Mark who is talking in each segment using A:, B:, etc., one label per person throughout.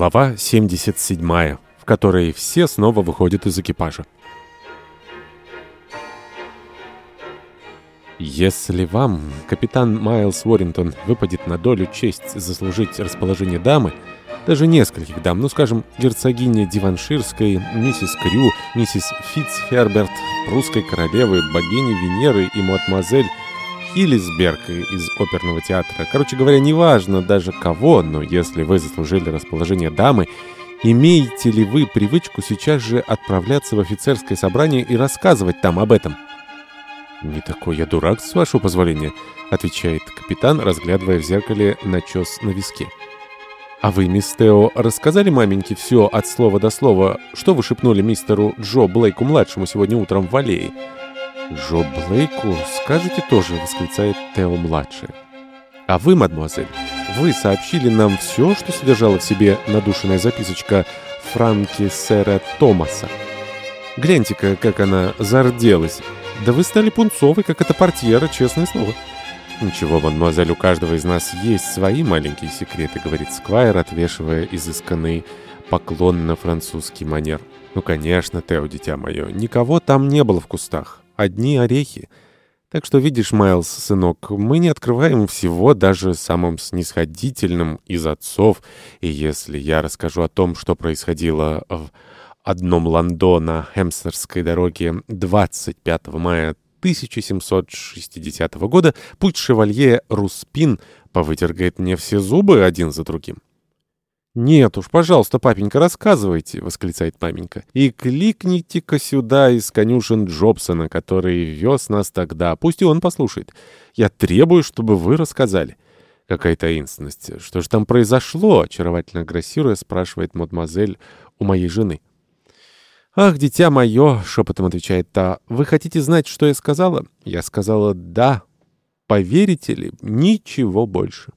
A: Глава 77, в которой все снова выходят из экипажа. Если вам, капитан Майлз Уоррингтон, выпадет на долю честь заслужить расположение дамы, даже нескольких дам, ну, скажем, герцогини Диванширской, миссис Крю, миссис Фитцхерберт, прусской королевы, богини Венеры и мадемуазель Хиллисберг из оперного театра. Короче говоря, неважно даже кого, но если вы заслужили расположение дамы, имеете ли вы привычку сейчас же отправляться в офицерское собрание и рассказывать там об этом? «Не такой я дурак, с вашего позволения», — отвечает капитан, разглядывая в зеркале начес на виске. «А вы, мисс Тео, рассказали маменьке все от слова до слова, что вы шепнули мистеру Джо Блейку-младшему сегодня утром в аллее?» «Джо Блейку скажете тоже?» — восклицает Тео-младший. «А вы, мадемуазель, вы сообщили нам все, что содержала в себе надушенная записочка Франки сэра Томаса. Гляньте-ка, как она зарделась. Да вы стали пунцовой, как эта портьера, честное слово». «Ничего, мадемуазель, у каждого из нас есть свои маленькие секреты», — говорит Сквайр, отвешивая изысканный поклон на французский манер. «Ну, конечно, Тео, дитя мое, никого там не было в кустах одни орехи. Так что, видишь, Майлз, сынок, мы не открываем всего даже самым снисходительным из отцов. И если я расскажу о том, что происходило в одном Лондо на Хемстерской дороге 25 мая 1760 года, путь шевалье Руспин повытергает мне все зубы один за другим. «Нет уж, пожалуйста, папенька, рассказывайте», — восклицает маменька. «И кликните-ка сюда из конюшен Джобсона, который вез нас тогда. Пусть и он послушает. Я требую, чтобы вы рассказали». «Какая таинственность! Что же там произошло?» — очаровательно грассируя, спрашивает мадемуазель у моей жены. «Ах, дитя мое!» — шепотом отвечает та. «Вы хотите знать, что я сказала?» Я сказала «да». Поверите ли, ничего больше.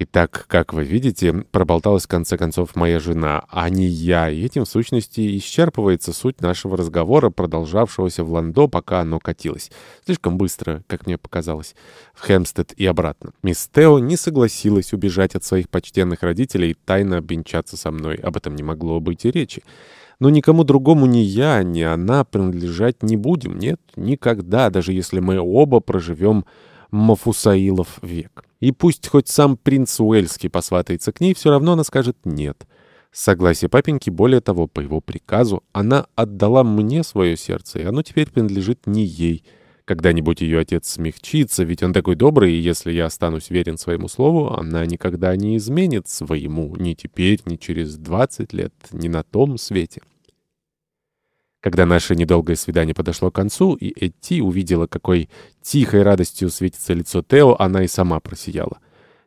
A: Итак, как вы видите, проболталась в конце концов моя жена, а не я, и этим в сущности исчерпывается суть нашего разговора, продолжавшегося в Ландо, пока оно катилось. Слишком быстро, как мне показалось, в Хемстед и обратно. Мисс Тео не согласилась убежать от своих почтенных родителей и тайно обвенчаться со мной. Об этом не могло быть и речи. Но никому другому ни я, ни она принадлежать не будем. Нет, никогда, даже если мы оба проживем Мафусаилов век. И пусть хоть сам принц Уэльский посватается к ней, все равно она скажет «нет». Согласие папеньки, более того, по его приказу, она отдала мне свое сердце, и оно теперь принадлежит не ей. Когда-нибудь ее отец смягчится, ведь он такой добрый, и если я останусь верен своему слову, она никогда не изменит своему, ни теперь, ни через двадцать лет, ни на том свете. Когда наше недолгое свидание подошло к концу, и Эти увидела, какой тихой радостью светится лицо Тео, она и сама просияла.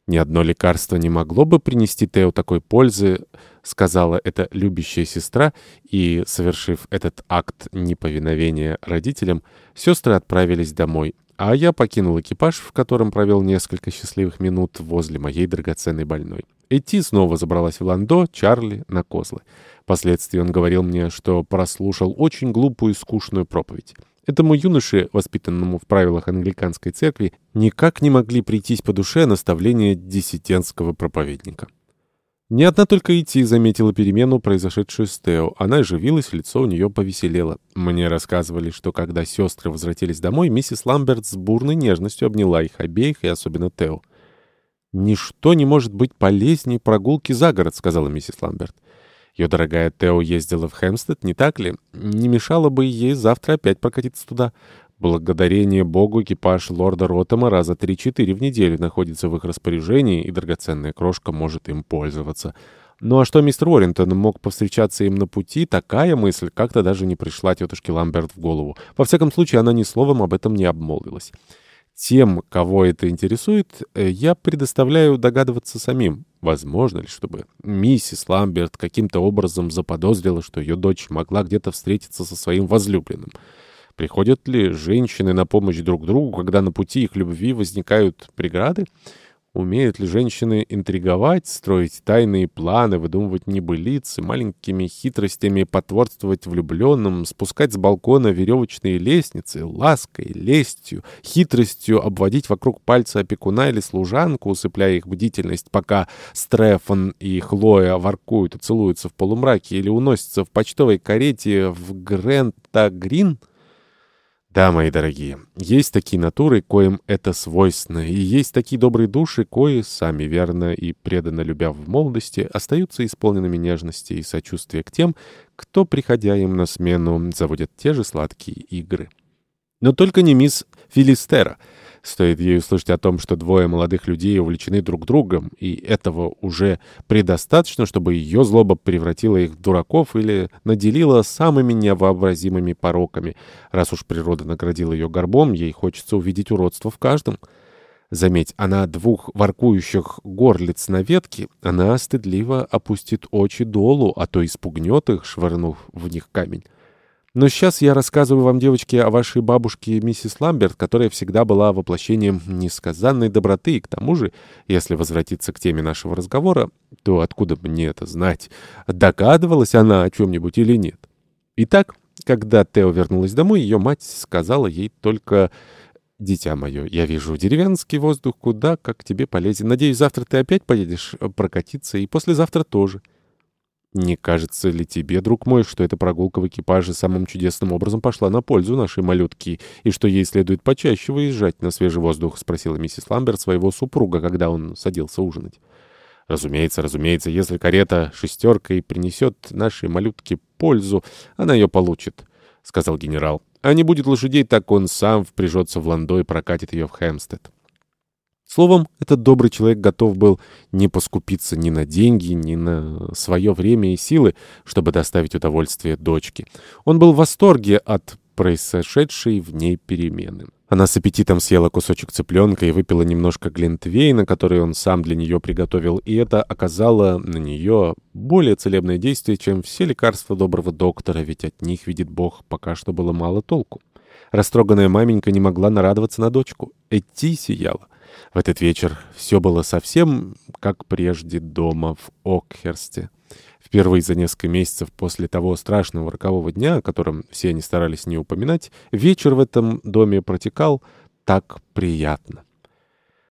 A: «Ни одно лекарство не могло бы принести Тео такой пользы», — сказала эта любящая сестра, и, совершив этот акт неповиновения родителям, сестры отправились домой, а я покинул экипаж, в котором провел несколько счастливых минут возле моей драгоценной больной. Эти снова забралась в Ландо, Чарли на козлы. Впоследствии он говорил мне, что прослушал очень глупую и скучную проповедь. Этому юноше, воспитанному в правилах англиканской церкви, никак не могли прийтись по душе наставления диссидентского проповедника. Не одна только идти заметила перемену, произошедшую с Тео. Она оживилась, лицо у нее повеселело. Мне рассказывали, что когда сестры возвратились домой, миссис Ламберт с бурной нежностью обняла их обеих, и особенно Тео. «Ничто не может быть полезнее прогулки за город», — сказала миссис Ламберт. Ее дорогая Тео ездила в Хэмстед, не так ли? Не мешало бы ей завтра опять прокатиться туда. Благодарение Богу экипаж лорда Ротома раза три-четыре в неделю находится в их распоряжении, и драгоценная крошка может им пользоваться. Ну а что мистер Уоррентон мог повстречаться им на пути, такая мысль как-то даже не пришла тетушке Ламберт в голову. Во всяком случае, она ни словом об этом не обмолвилась. Тем, кого это интересует, э, я предоставляю догадываться самим. Возможно ли, чтобы миссис Ламберт каким-то образом заподозрила, что ее дочь могла где-то встретиться со своим возлюбленным? Приходят ли женщины на помощь друг другу, когда на пути их любви возникают преграды? Умеют ли женщины интриговать, строить тайные планы, выдумывать небылицы, маленькими хитростями потворствовать влюбленным, спускать с балкона веревочные лестницы, лаской, лестью, хитростью обводить вокруг пальца опекуна или служанку, усыпляя их бдительность, пока Стрефан и Хлоя воркуют и целуются в полумраке или уносятся в почтовой карете в Грента-Грин — да, мои дорогие, есть такие натуры, коим это свойственно, и есть такие добрые души, кои, сами верно и преданно любя в молодости, остаются исполненными нежности и сочувствия к тем, кто, приходя им на смену, заводят те же сладкие игры. Но только не мисс Филистера — Стоит ей услышать о том, что двое молодых людей увлечены друг другом, и этого уже предостаточно, чтобы ее злоба превратила их в дураков или наделила самыми невообразимыми пороками. Раз уж природа наградила ее горбом, ей хочется увидеть уродство в каждом. Заметь, она двух воркующих горлиц на ветке, она стыдливо опустит очи долу, а то испугнет их, швырнув в них камень. Но сейчас я рассказываю вам, девочки, о вашей бабушке миссис Ламберт, которая всегда была воплощением несказанной доброты. И к тому же, если возвратиться к теме нашего разговора, то откуда мне это знать, догадывалась она о чем-нибудь или нет? Итак, когда Тео вернулась домой, ее мать сказала ей только... «Дитя мое, я вижу деревенский воздух куда как тебе полезен. Надеюсь, завтра ты опять поедешь прокатиться, и послезавтра тоже». Не кажется ли тебе, друг мой, что эта прогулка в экипаже самым чудесным образом пошла на пользу нашей малютки, и что ей следует почаще выезжать на свежий воздух?» — спросила миссис Ламберт своего супруга, когда он садился ужинать. «Разумеется, разумеется, если карета шестеркой принесет нашей малютке пользу, она ее получит», — сказал генерал. «А не будет лошадей, так он сам впряжется в ландо и прокатит ее в Хэмстед». Словом, этот добрый человек готов был не поскупиться ни на деньги, ни на свое время и силы, чтобы доставить удовольствие дочке. Он был в восторге от произошедшей в ней перемены. Она с аппетитом съела кусочек цыпленка и выпила немножко глинтвейна, который он сам для нее приготовил, и это оказало на нее более целебное действие, чем все лекарства доброго доктора, ведь от них, видит Бог, пока что было мало толку. Растроганная маменька не могла нарадоваться на дочку. Эти сияла. В этот вечер все было совсем как прежде дома в Окхерсте. Впервые за несколько месяцев после того страшного рокового дня, о котором все они старались не упоминать, вечер в этом доме протекал так приятно.